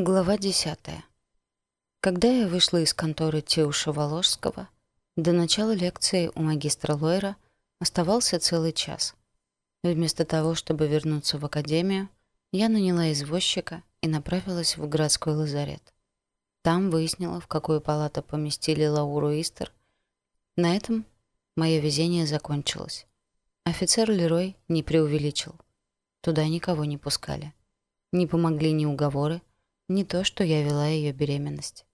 Глава 10. Когда я вышла из конторы Теуша Воложского, до начала лекции у магистра Лойра оставался целый час. Вместо того, чтобы вернуться в академию, я наняла извозчика и направилась в городской лазарет. Там выяснила, в какую палату поместили Лауру Истер. На этом мое везение закончилось. Офицер Лерой не преувеличил. Туда никого не пускали. Не помогли ни уговоры, не то, что я вела ее беременность.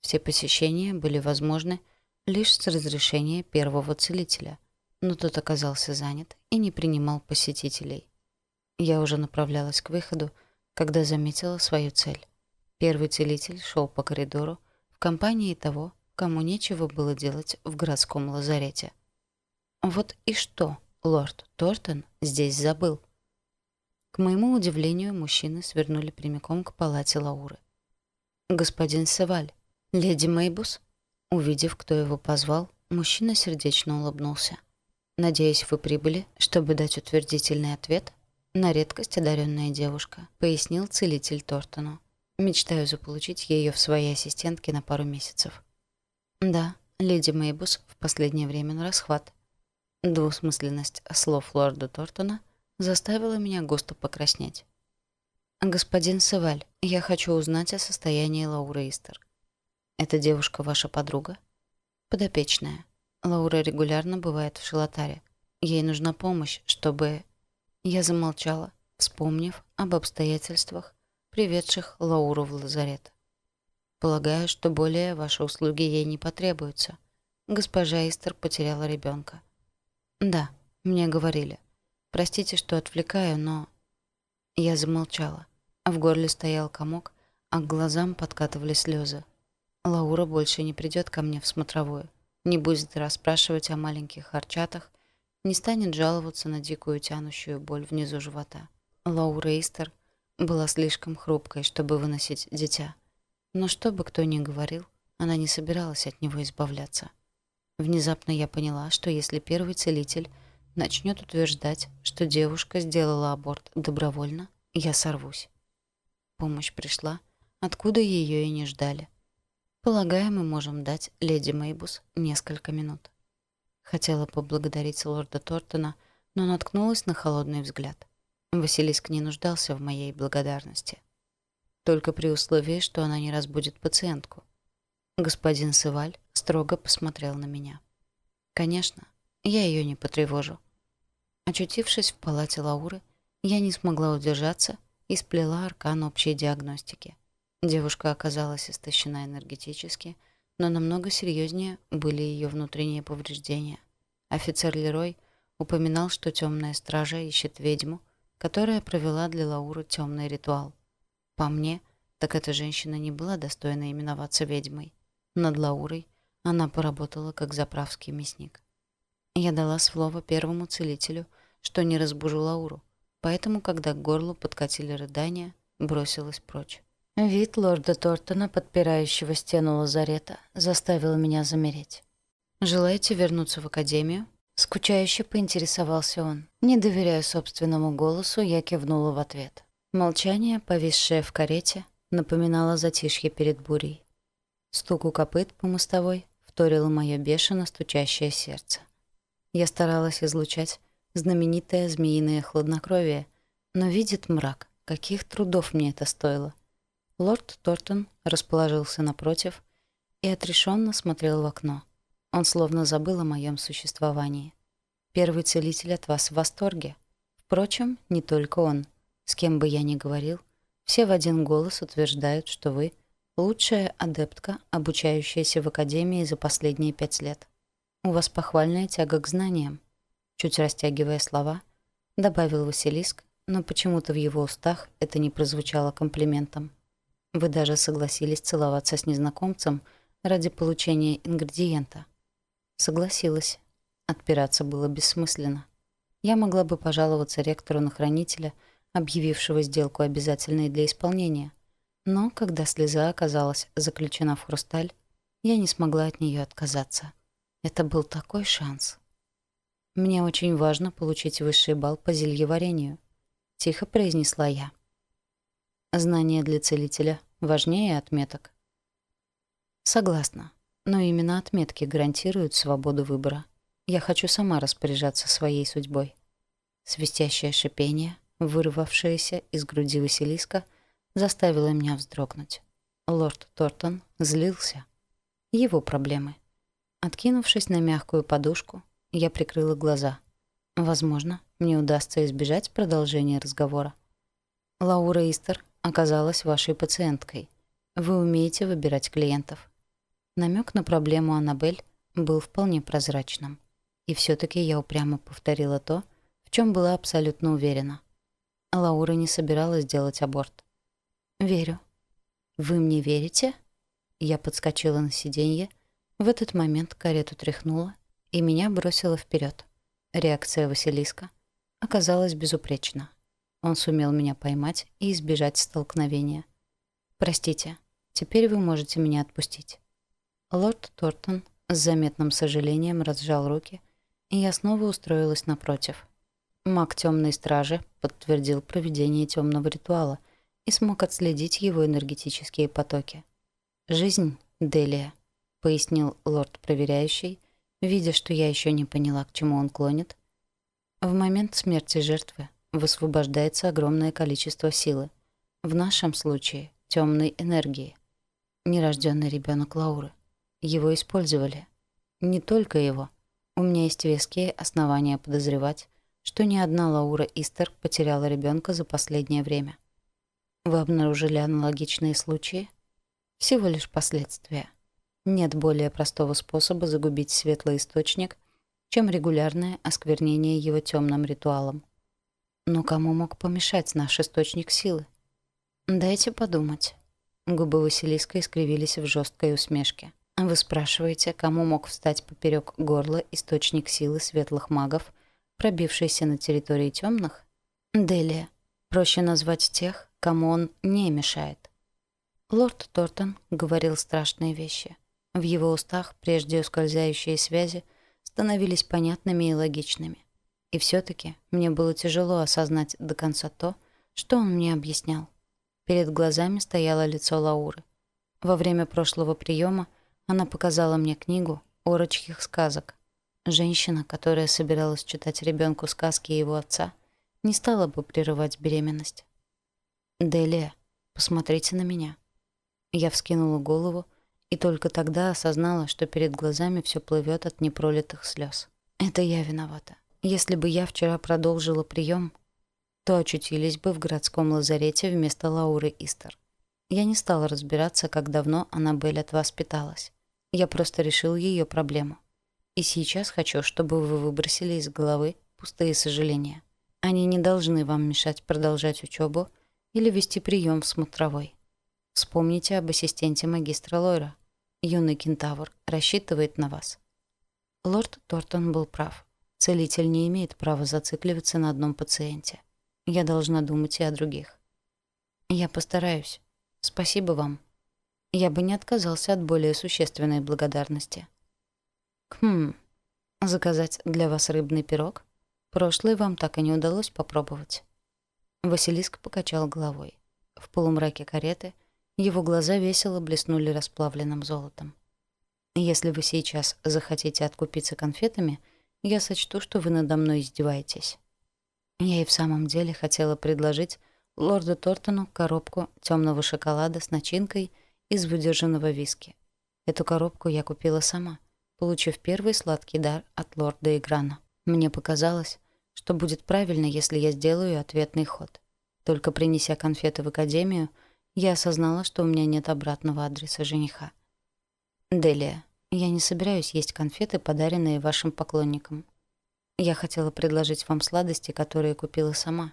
Все посещения были возможны лишь с разрешения первого целителя, но тот оказался занят и не принимал посетителей. Я уже направлялась к выходу, когда заметила свою цель. Первый целитель шел по коридору в компании того, кому нечего было делать в городском лазарете. Вот и что лорд Тортон здесь забыл – к моему удивлению, мужчины свернули прямиком к палате Лауры. «Господин Севаль, леди Мейбус?» Увидев, кто его позвал, мужчина сердечно улыбнулся. «Надеюсь, вы прибыли, чтобы дать утвердительный ответ?» На редкость одаренная девушка, пояснил целитель Тортону. «Мечтаю заполучить ее в своей ассистентке на пару месяцев». «Да, леди Мейбус в последнее время на расхват». Двусмысленность слов лорда Тортона – заставила меня густо покраснеть. «Господин Севаль, я хочу узнать о состоянии Лауры Истер. Эта девушка ваша подруга?» «Подопечная. Лаура регулярно бывает в Шелотаре. Ей нужна помощь, чтобы...» Я замолчала, вспомнив об обстоятельствах, приведших Лауру в лазарет. «Полагаю, что более ваши услуги ей не потребуются. Госпожа Истер потеряла ребенка. «Да, мне говорили. Простите, что отвлекаю, но...» Я замолчала. В горле стоял комок, а к глазам подкатывали слезы. Лаура больше не придет ко мне в смотровую, не будет расспрашивать о маленьких харчатах, не станет жаловаться на дикую тянущую боль внизу живота. Лаура Истер была слишком хрупкой, чтобы выносить дитя. Но что бы кто ни говорил, она не собиралась от него избавляться. Внезапно я поняла, что если первый целитель — начнет утверждать, что девушка сделала аборт добровольно, я сорвусь. Помощь пришла, откуда ее и не ждали. Полагаю, мы можем дать леди Мейбус несколько минут. Хотела поблагодарить лорда Тортона, но наткнулась на холодный взгляд. Василиск не нуждался в моей благодарности. Только при условии, что она не разбудит пациентку. Господин Сываль строго посмотрел на меня. Конечно, я ее не потревожу. Очутившись в палате Лауры, я не смогла удержаться и сплела аркан общей диагностики. Девушка оказалась истощена энергетически, но намного серьезнее были ее внутренние повреждения. Офицер Лерой упоминал, что темная стража ищет ведьму, которая провела для Лауры темный ритуал. По мне, так эта женщина не была достойна именоваться ведьмой. Над Лаурой она поработала как заправский мясник. Я дала слово первому целителю, что не разбужу Лауру, поэтому, когда к горлу подкатили рыдания, бросилась прочь. Вид лорда Тортона, подпирающего стену лазарета, заставил меня замереть. «Желаете вернуться в академию?» Скучающе поинтересовался он. Не доверяя собственному голосу, я кивнула в ответ. Молчание, повисшее в карете, напоминало затишье перед бурей. Стуку копыт по мостовой вторило мое бешено стучащее сердце. Я старалась излучать знаменитое змеиное хладнокровие, но видит мрак, каких трудов мне это стоило. Лорд Тортон расположился напротив и отрешенно смотрел в окно. Он словно забыл о моем существовании. Первый целитель от вас в восторге. Впрочем, не только он. С кем бы я ни говорил, все в один голос утверждают, что вы — лучшая адептка, обучающаяся в Академии за последние пять лет. «У вас похвальная тяга к знаниям», — чуть растягивая слова, добавил Василиск, но почему-то в его устах это не прозвучало комплиментом. «Вы даже согласились целоваться с незнакомцем ради получения ингредиента». Согласилась. Отпираться было бессмысленно. Я могла бы пожаловаться ректору на хранителя, объявившего сделку обязательной для исполнения. Но когда слеза оказалась заключена в хрусталь, я не смогла от нее отказаться. Это был такой шанс. «Мне очень важно получить высший балл по зельеварению», — тихо произнесла я. «Знание для целителя важнее отметок». «Согласна. Но именно отметки гарантируют свободу выбора. Я хочу сама распоряжаться своей судьбой». Свистящее шипение, вырвавшееся из груди Василиска, заставило меня вздрогнуть. Лорд Тортон злился. Его проблемы — Откинувшись на мягкую подушку, я прикрыла глаза. Возможно, мне удастся избежать продолжения разговора. Лаура Истер оказалась вашей пациенткой. Вы умеете выбирать клиентов. Намек на проблему Аннабель был вполне прозрачным. И все таки я упрямо повторила то, в чем была абсолютно уверена. Лаура не собиралась делать аборт. «Верю». «Вы мне верите?» Я подскочила на сиденье, в этот момент карету тряхнула, и меня бросило вперед. Реакция Василиска оказалась безупречна. Он сумел меня поймать и избежать столкновения. «Простите, теперь вы можете меня отпустить». Лорд Тортон с заметным сожалением разжал руки, и я снова устроилась напротив. Маг темной стражи подтвердил проведение темного ритуала и смог отследить его энергетические потоки. «Жизнь, Делия», пояснил лорд-проверяющий, видя, что я еще не поняла, к чему он клонит. В момент смерти жертвы высвобождается огромное количество силы. В нашем случае — темной энергии. Нерожденный ребенок Лауры. Его использовали. Не только его. У меня есть веские основания подозревать, что ни одна Лаура Истерк потеряла ребенка за последнее время. Вы обнаружили аналогичные случаи? Всего лишь последствия. Нет более простого способа загубить светлый источник, чем регулярное осквернение его темным ритуалом. Но кому мог помешать наш источник силы? Дайте подумать. Губы Василиска искривились в жесткой усмешке. Вы спрашиваете, кому мог встать поперек горла источник силы светлых магов, пробившийся на территории темных? Делия. Проще назвать тех, кому он не мешает. Лорд Тортон говорил страшные вещи — в его устах прежде ускользающие связи становились понятными и логичными. И все-таки мне было тяжело осознать до конца то, что он мне объяснял. Перед глазами стояло лицо Лауры. Во время прошлого приема она показала мне книгу «Орочьих сказок». Женщина, которая собиралась читать ребенку сказки его отца, не стала бы прерывать беременность. «Делия, посмотрите на меня». Я вскинула голову, и только тогда осознала, что перед глазами все плывет от непролитых слез. Это я виновата. Если бы я вчера продолжила прием, то очутились бы в городском лазарете вместо Лауры Истер. Я не стала разбираться, как давно Аннабель от вас питалась. Я просто решил ее проблему. И сейчас хочу, чтобы вы выбросили из головы пустые сожаления. Они не должны вам мешать продолжать учебу или вести прием в смотровой. Вспомните об ассистенте магистра Лойра. Юный кентавр рассчитывает на вас». Лорд Тортон был прав. Целитель не имеет права зацикливаться на одном пациенте. Я должна думать и о других. Я постараюсь. Спасибо вам. Я бы не отказался от более существенной благодарности. Хм. Заказать для вас рыбный пирог? Прошлый вам так и не удалось попробовать. Василиск покачал головой. В полумраке кареты его глаза весело блеснули расплавленным золотом. «Если вы сейчас захотите откупиться конфетами, я сочту, что вы надо мной издеваетесь». Я и в самом деле хотела предложить лорду Тортону коробку темного шоколада с начинкой из выдержанного виски. Эту коробку я купила сама, получив первый сладкий дар от лорда Играна. Мне показалось, что будет правильно, если я сделаю ответный ход. Только принеся конфеты в академию — я осознала, что у меня нет обратного адреса жениха. «Делия, я не собираюсь есть конфеты, подаренные вашим поклонникам. Я хотела предложить вам сладости, которые купила сама.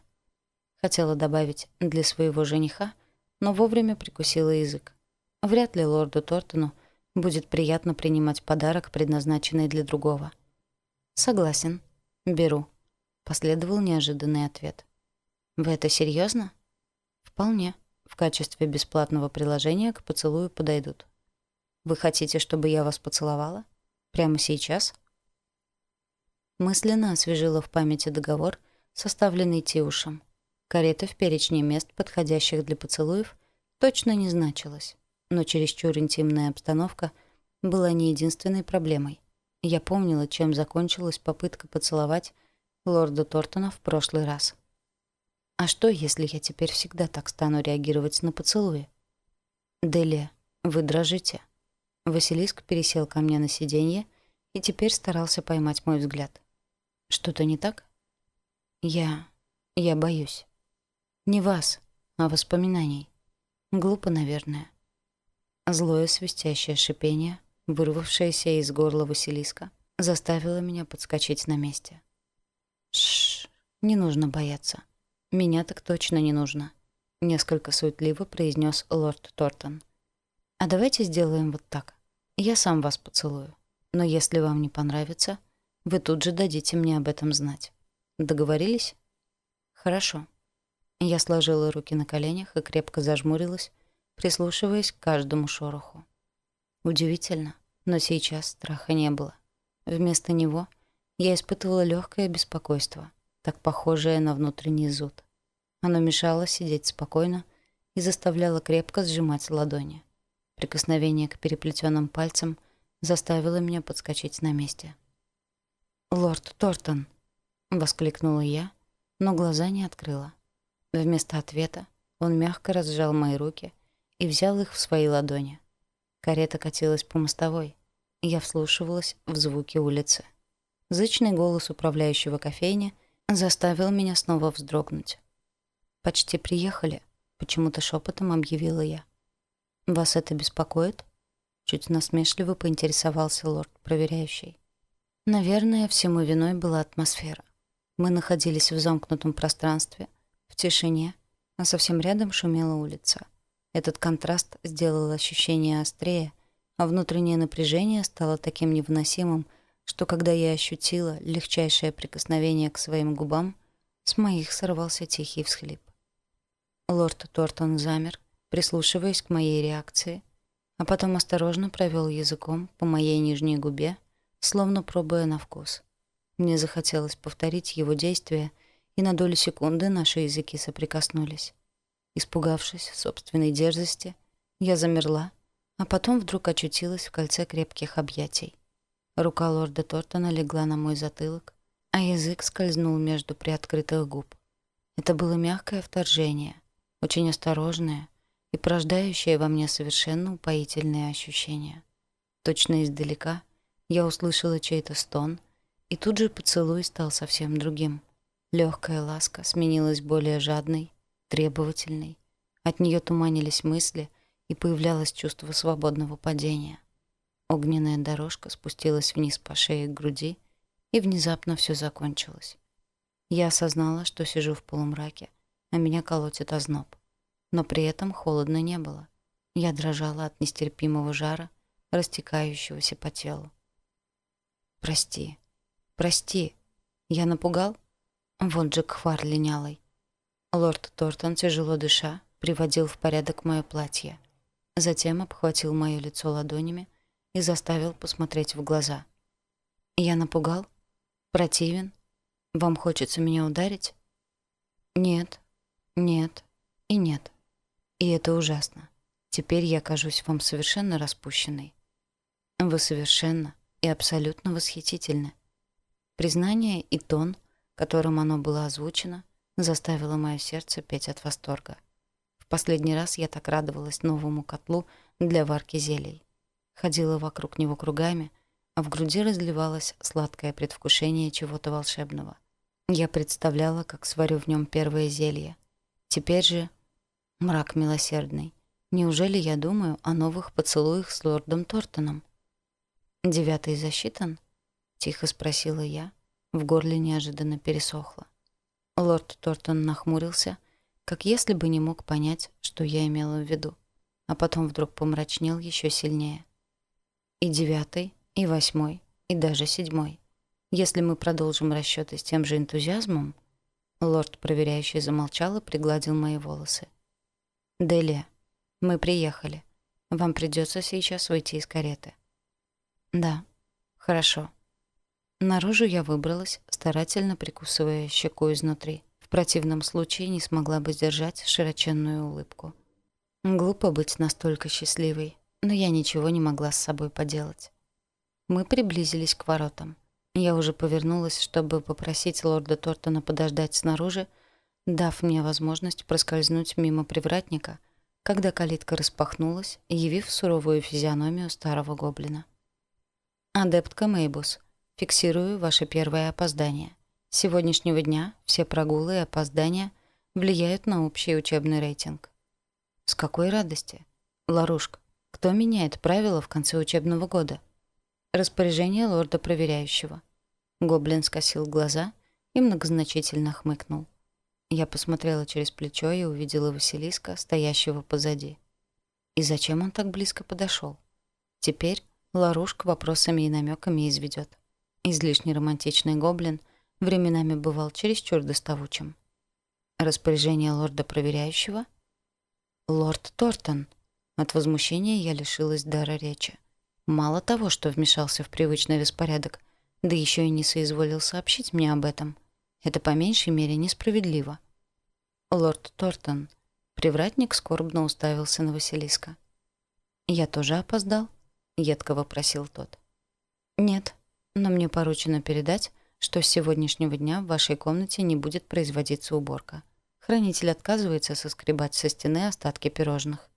Хотела добавить «для своего жениха», но вовремя прикусила язык. Вряд ли лорду Тортону будет приятно принимать подарок, предназначенный для другого. «Согласен. Беру», — последовал неожиданный ответ. «Вы это серьезно? «Вполне», в качестве бесплатного приложения к поцелую подойдут. Вы хотите, чтобы я вас поцеловала? Прямо сейчас? Мысленно освежила в памяти договор, составленный Тиушем. Карета в перечне мест, подходящих для поцелуев, точно не значилась, но чересчур интимная обстановка была не единственной проблемой. Я помнила, чем закончилась попытка поцеловать лорда Тортона в прошлый раз. А что, если я теперь всегда так стану реагировать на поцелуи? «Делия, вы дрожите». Василиск пересел ко мне на сиденье и теперь старался поймать мой взгляд. «Что-то не так?» «Я... я боюсь. Не вас, а воспоминаний. Глупо, наверное». Злое свистящее шипение, вырвавшееся из горла Василиска, заставило меня подскочить на месте. Шш, не нужно бояться. «Меня так точно не нужно», — несколько суетливо произнес лорд Тортон. «А давайте сделаем вот так. Я сам вас поцелую. Но если вам не понравится, вы тут же дадите мне об этом знать. Договорились?» «Хорошо». Я сложила руки на коленях и крепко зажмурилась, прислушиваясь к каждому шороху. Удивительно, но сейчас страха не было. Вместо него я испытывала легкое беспокойство — так похожее на внутренний зуд. Оно мешало сидеть спокойно и заставляло крепко сжимать ладони. Прикосновение к переплетенным пальцам заставило меня подскочить на месте. «Лорд Тортон!» — воскликнула я, но глаза не открыла. Вместо ответа он мягко разжал мои руки и взял их в свои ладони. Карета катилась по мостовой. Я вслушивалась в звуки улицы. Зычный голос управляющего кофейни заставил меня снова вздрогнуть. «Почти приехали», — почему-то шепотом объявила я. «Вас это беспокоит?» — чуть насмешливо поинтересовался лорд-проверяющий. Наверное, всему виной была атмосфера. Мы находились в замкнутом пространстве, в тишине, а совсем рядом шумела улица. Этот контраст сделал ощущение острее, а внутреннее напряжение стало таким невыносимым — что когда я ощутила легчайшее прикосновение к своим губам, с моих сорвался тихий всхлип. Лорд Тортон замер, прислушиваясь к моей реакции, а потом осторожно провел языком по моей нижней губе, словно пробуя на вкус. Мне захотелось повторить его действия, и на долю секунды наши языки соприкоснулись. Испугавшись собственной дерзости, я замерла, а потом вдруг очутилась в кольце крепких объятий. Рука лорда Тортона легла на мой затылок, а язык скользнул между приоткрытых губ. Это было мягкое вторжение, очень осторожное и порождающее во мне совершенно упоительные ощущения. Точно издалека я услышала чей-то стон, и тут же поцелуй стал совсем другим. Легкая ласка сменилась более жадной, требовательной. От нее туманились мысли, и появлялось чувство свободного падения. Огненная дорожка спустилась вниз по шее к груди, и внезапно все закончилось. Я осознала, что сижу в полумраке, а меня колотит озноб. Но при этом холодно не было. Я дрожала от нестерпимого жара, растекающегося по телу. «Прости, прости, я напугал?» Вот Джек Хвар линялый. Лорд Тортон, тяжело дыша, приводил в порядок мое платье. Затем обхватил мое лицо ладонями, и заставил посмотреть в глаза. «Я напугал? Противен? Вам хочется меня ударить?» «Нет, нет и нет. И это ужасно. Теперь я кажусь вам совершенно распущенной. Вы совершенно и абсолютно восхитительны». Признание и тон, которым оно было озвучено, заставило мое сердце петь от восторга. В последний раз я так радовалась новому котлу для варки зелий ходила вокруг него кругами, а в груди разливалось сладкое предвкушение чего-то волшебного. Я представляла, как сварю в нем первое зелье. Теперь же мрак милосердный. Неужели я думаю о новых поцелуях с лордом Тортоном? «Девятый засчитан?» — тихо спросила я. В горле неожиданно пересохло. Лорд Тортон нахмурился, как если бы не мог понять, что я имела в виду, а потом вдруг помрачнел еще сильнее и девятый, и восьмой, и даже седьмой. Если мы продолжим расчеты с тем же энтузиазмом, лорд проверяющий замолчал и пригладил мои волосы. Делия, мы приехали. Вам придется сейчас выйти из кареты. Да. Хорошо. Наружу я выбралась, старательно прикусывая щеку изнутри. В противном случае не смогла бы сдержать широченную улыбку. Глупо быть настолько счастливой но я ничего не могла с собой поделать. Мы приблизились к воротам. Я уже повернулась, чтобы попросить лорда Тортона подождать снаружи, дав мне возможность проскользнуть мимо привратника, когда калитка распахнулась, явив суровую физиономию старого гоблина. «Адептка Мейбус, фиксирую ваше первое опоздание. С сегодняшнего дня все прогулы и опоздания влияют на общий учебный рейтинг». «С какой радости?» «Ларушка, кто меняет правила в конце учебного года? Распоряжение лорда проверяющего. Гоблин скосил глаза и многозначительно хмыкнул. Я посмотрела через плечо и увидела Василиска, стоящего позади. И зачем он так близко подошел? Теперь Ларушка вопросами и намеками изведет. Излишне романтичный гоблин временами бывал чересчур доставучим. Распоряжение лорда проверяющего? «Лорд Тортон», от возмущения я лишилась дара речи. Мало того, что вмешался в привычный беспорядок, да еще и не соизволил сообщить мне об этом. Это по меньшей мере несправедливо. Лорд Тортон, привратник скорбно уставился на Василиска. «Я тоже опоздал?» — едко вопросил тот. «Нет, но мне поручено передать, что с сегодняшнего дня в вашей комнате не будет производиться уборка. Хранитель отказывается соскребать со стены остатки пирожных».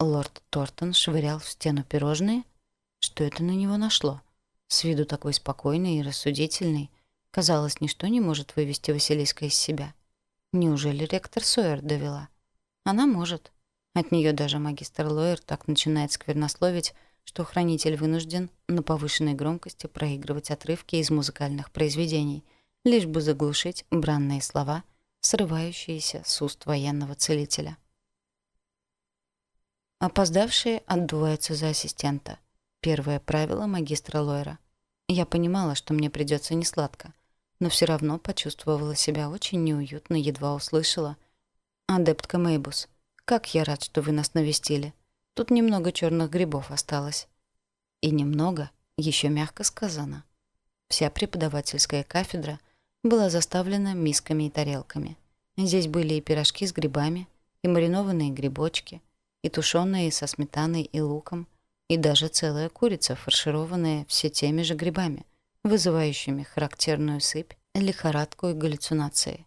Лорд Тортон швырял в стену пирожные. Что это на него нашло? С виду такой спокойный и рассудительный. Казалось, ничто не может вывести Василиска из себя. Неужели ректор Сойер довела? Она может. От нее даже магистр Лойер так начинает сквернословить, что хранитель вынужден на повышенной громкости проигрывать отрывки из музыкальных произведений, лишь бы заглушить бранные слова, срывающиеся с уст военного целителя. Опоздавшие отдуваются за ассистента. Первое правило магистра Лойра. Я понимала, что мне придется несладко, но все равно почувствовала себя очень неуютно, едва услышала. «Адептка Мейбус, как я рад, что вы нас навестили. Тут немного черных грибов осталось». И немного, еще мягко сказано. Вся преподавательская кафедра была заставлена мисками и тарелками. Здесь были и пирожки с грибами, и маринованные грибочки – и тушеные со сметаной и луком, и даже целая курица, фаршированная все теми же грибами, вызывающими характерную сыпь, лихорадку и галлюцинации.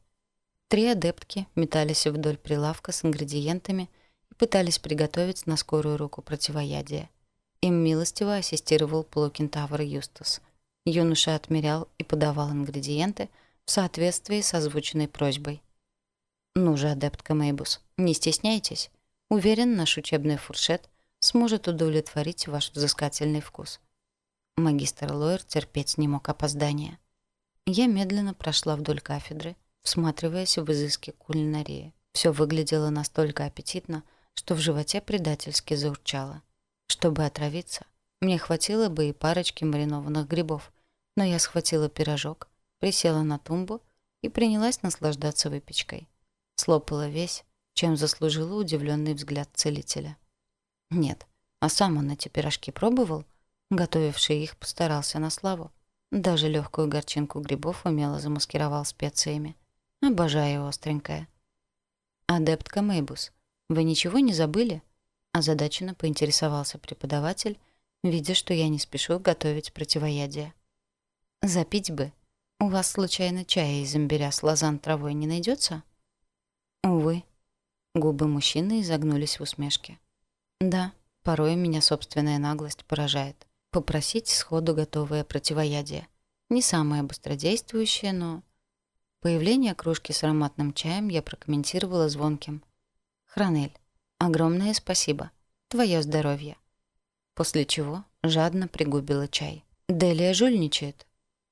Три адептки метались вдоль прилавка с ингредиентами и пытались приготовить на скорую руку противоядие. Им милостиво ассистировал Плокентавр Юстас. Юноша отмерял и подавал ингредиенты в соответствии с озвученной просьбой. «Ну же, адептка Мейбус, не стесняйтесь. Уверен, наш учебный фуршет сможет удовлетворить ваш взыскательный вкус. Магистр Лойер терпеть не мог опоздания. Я медленно прошла вдоль кафедры, всматриваясь в изыски кулинарии. Все выглядело настолько аппетитно, что в животе предательски заурчало. Чтобы отравиться, мне хватило бы и парочки маринованных грибов, но я схватила пирожок, присела на тумбу и принялась наслаждаться выпечкой. Слопала весь, чем заслужила удивленный взгляд целителя. Нет, а сам он эти пирожки пробовал? Готовивший их постарался на славу. Даже легкую горчинку грибов умело замаскировал специями. Обожаю остренькое. «Адептка Мейбус, вы ничего не забыли?» Озадаченно поинтересовался преподаватель, видя, что я не спешу готовить противоядие. «Запить бы. У вас случайно чая из имбиря с лозан травой не найдется? «Увы, Губы мужчины изогнулись в усмешке. «Да, порой меня собственная наглость поражает. Попросить сходу готовое противоядие. Не самое быстродействующее, но...» Появление кружки с ароматным чаем я прокомментировала звонким. «Хранель, огромное спасибо. Твое здоровье». После чего жадно пригубила чай. «Делия жульничает».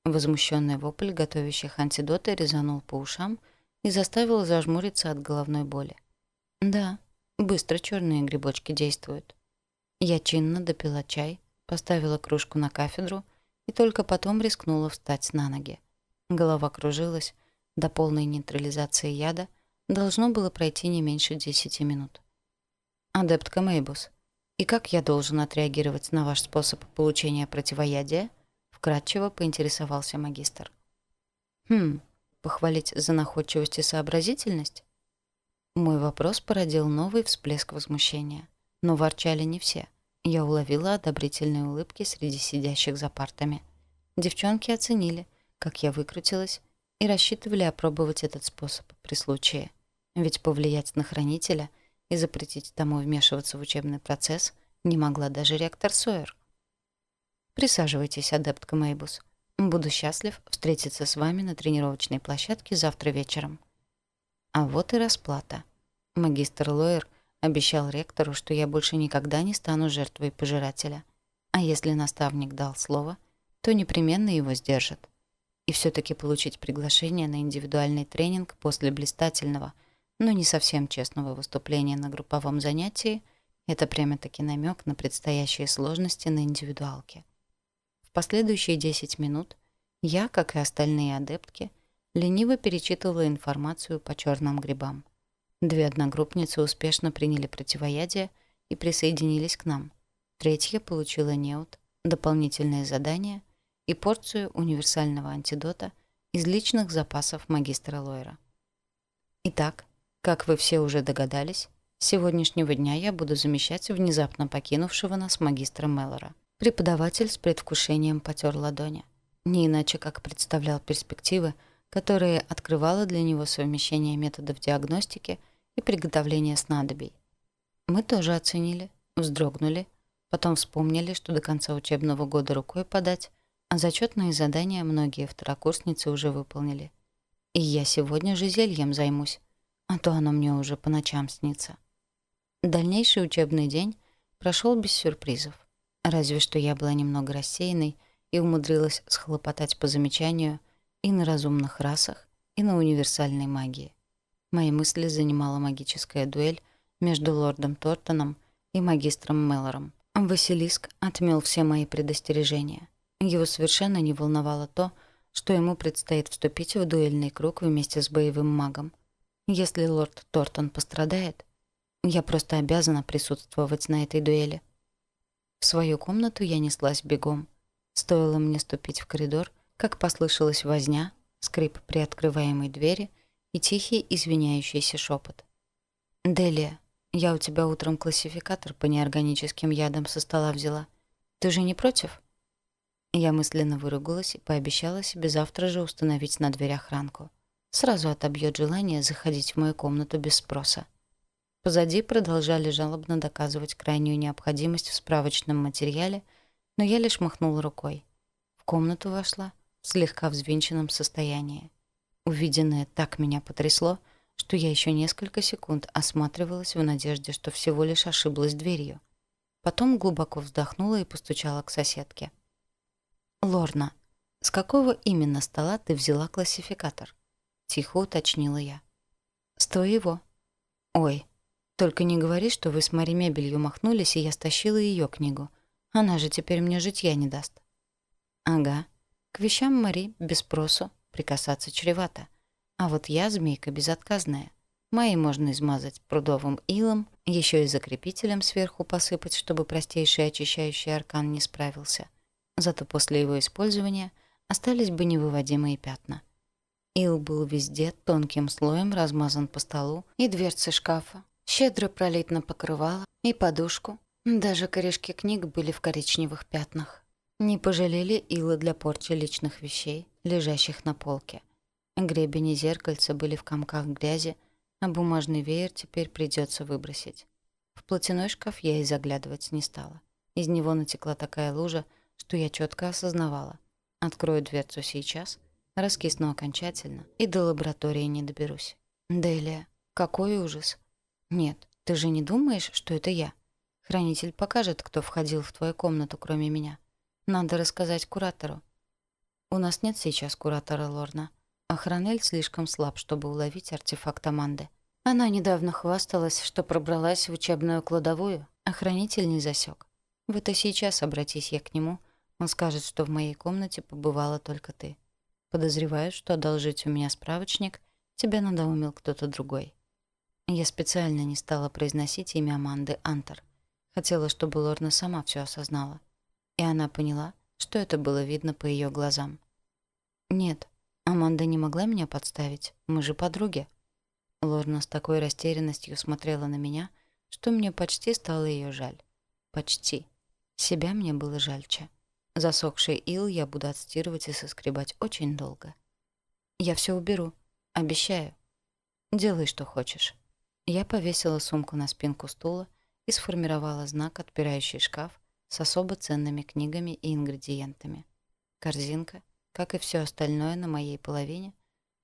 Возмущенный вопль готовящих антидоты резанул по ушам и заставил зажмуриться от головной боли. Да, быстро черные грибочки действуют. Я чинно допила чай, поставила кружку на кафедру и только потом рискнула встать на ноги. Голова кружилась, до полной нейтрализации яда должно было пройти не меньше 10 минут. «Адептка Мейбус, и как я должен отреагировать на ваш способ получения противоядия?» — вкратчиво поинтересовался магистр. «Хм, похвалить за находчивость и сообразительность? Мой вопрос породил новый всплеск возмущения. Но ворчали не все. Я уловила одобрительные улыбки среди сидящих за партами. Девчонки оценили, как я выкрутилась, и рассчитывали опробовать этот способ при случае. Ведь повлиять на хранителя и запретить тому вмешиваться в учебный процесс не могла даже ректор Сойер. «Присаживайтесь, адептка Мейбус. Буду счастлив встретиться с вами на тренировочной площадке завтра вечером». А вот и расплата. Магистр лоер обещал ректору, что я больше никогда не стану жертвой пожирателя. А если наставник дал слово, то непременно его сдержит. И все таки получить приглашение на индивидуальный тренинг после блистательного, но не совсем честного выступления на групповом занятии – это прямо-таки намек на предстоящие сложности на индивидуалке. В последующие 10 минут я, как и остальные адептки, лениво перечитывала информацию по черным грибам. Две одногруппницы успешно приняли противоядие и присоединились к нам. Третья получила неуд, дополнительные задания и порцию универсального антидота из личных запасов магистра Лойра. Итак, как вы все уже догадались, с сегодняшнего дня я буду замещать внезапно покинувшего нас магистра Меллора. Преподаватель с предвкушением потер ладони. Не иначе, как представлял перспективы, которые открывало для него совмещение методов диагностики – и приготовления снадобий. Мы тоже оценили, вздрогнули, потом вспомнили, что до конца учебного года рукой подать, а зачетные задания многие второкурсницы уже выполнили. И я сегодня же зельем займусь, а то оно мне уже по ночам снится. Дальнейший учебный день прошел без сюрпризов. Разве что я была немного рассеянной и умудрилась схлопотать по замечанию и на разумных расах, и на универсальной магии. Мои мысли занимала магическая дуэль между лордом Тортоном и магистром Меллором. Василиск отмел все мои предостережения. Его совершенно не волновало то, что ему предстоит вступить в дуэльный круг вместе с боевым магом. Если лорд Тортон пострадает, я просто обязана присутствовать на этой дуэли. В свою комнату я неслась бегом. Стоило мне ступить в коридор, как послышалась возня, скрип приоткрываемой двери — и тихий извиняющийся шепот. «Делия, я у тебя утром классификатор по неорганическим ядам со стола взяла. Ты же не против?» Я мысленно выругалась и пообещала себе завтра же установить на дверь охранку. Сразу отобьет желание заходить в мою комнату без спроса. Позади продолжали жалобно доказывать крайнюю необходимость в справочном материале, но я лишь махнула рукой. В комнату вошла в слегка взвинченном состоянии. Увиденное так меня потрясло, что я еще несколько секунд осматривалась в надежде, что всего лишь ошиблась дверью. Потом глубоко вздохнула и постучала к соседке. «Лорна, с какого именно стола ты взяла классификатор?» Тихо уточнила я. «С твоего». «Ой, только не говори, что вы с Мари мебелью махнулись, и я стащила ее книгу. Она же теперь мне житья не даст». «Ага. К вещам Мари без спросу прикасаться чревато. А вот я змейка безотказная. Мои можно измазать прудовым илом, еще и закрепителем сверху посыпать, чтобы простейший очищающий аркан не справился. Зато после его использования остались бы невыводимые пятна. Ил был везде тонким слоем размазан по столу и дверцы шкафа, щедро пролит на покрывало и подушку. Даже корешки книг были в коричневых пятнах. Не пожалели ила для порчи личных вещей, лежащих на полке. Гребень и зеркальце были в комках грязи, а бумажный веер теперь придется выбросить. В платяной шкаф я и заглядывать не стала. Из него натекла такая лужа, что я четко осознавала. Открою дверцу сейчас, раскисну окончательно и до лаборатории не доберусь. Делия, какой ужас. Нет, ты же не думаешь, что это я? Хранитель покажет, кто входил в твою комнату, кроме меня. Надо рассказать куратору. У нас нет сейчас куратора Лорна. А слишком слаб, чтобы уловить артефакт Аманды. Она недавно хвасталась, что пробралась в учебную кладовую, охранитель не засек. Вот и сейчас обратись я к нему, он скажет, что в моей комнате побывала только ты. Подозреваю, что одолжить у меня справочник тебя надоумил кто-то другой. Я специально не стала произносить имя Аманды Антер. Хотела, чтобы Лорна сама все осознала. И она поняла, что это было видно по ее глазам. «Нет, Аманда не могла меня подставить. Мы же подруги». Лорна с такой растерянностью смотрела на меня, что мне почти стало ее жаль. Почти. Себя мне было жальче. Засохший ил я буду отстирывать и соскребать очень долго. «Я все уберу. Обещаю. Делай, что хочешь». Я повесила сумку на спинку стула и сформировала знак, отпирающий шкаф, с особо ценными книгами и ингредиентами. Корзинка, как и все остальное на моей половине,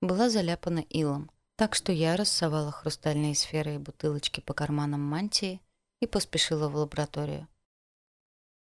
была заляпана илом, так что я рассовала хрустальные сферы и бутылочки по карманам мантии и поспешила в лабораторию.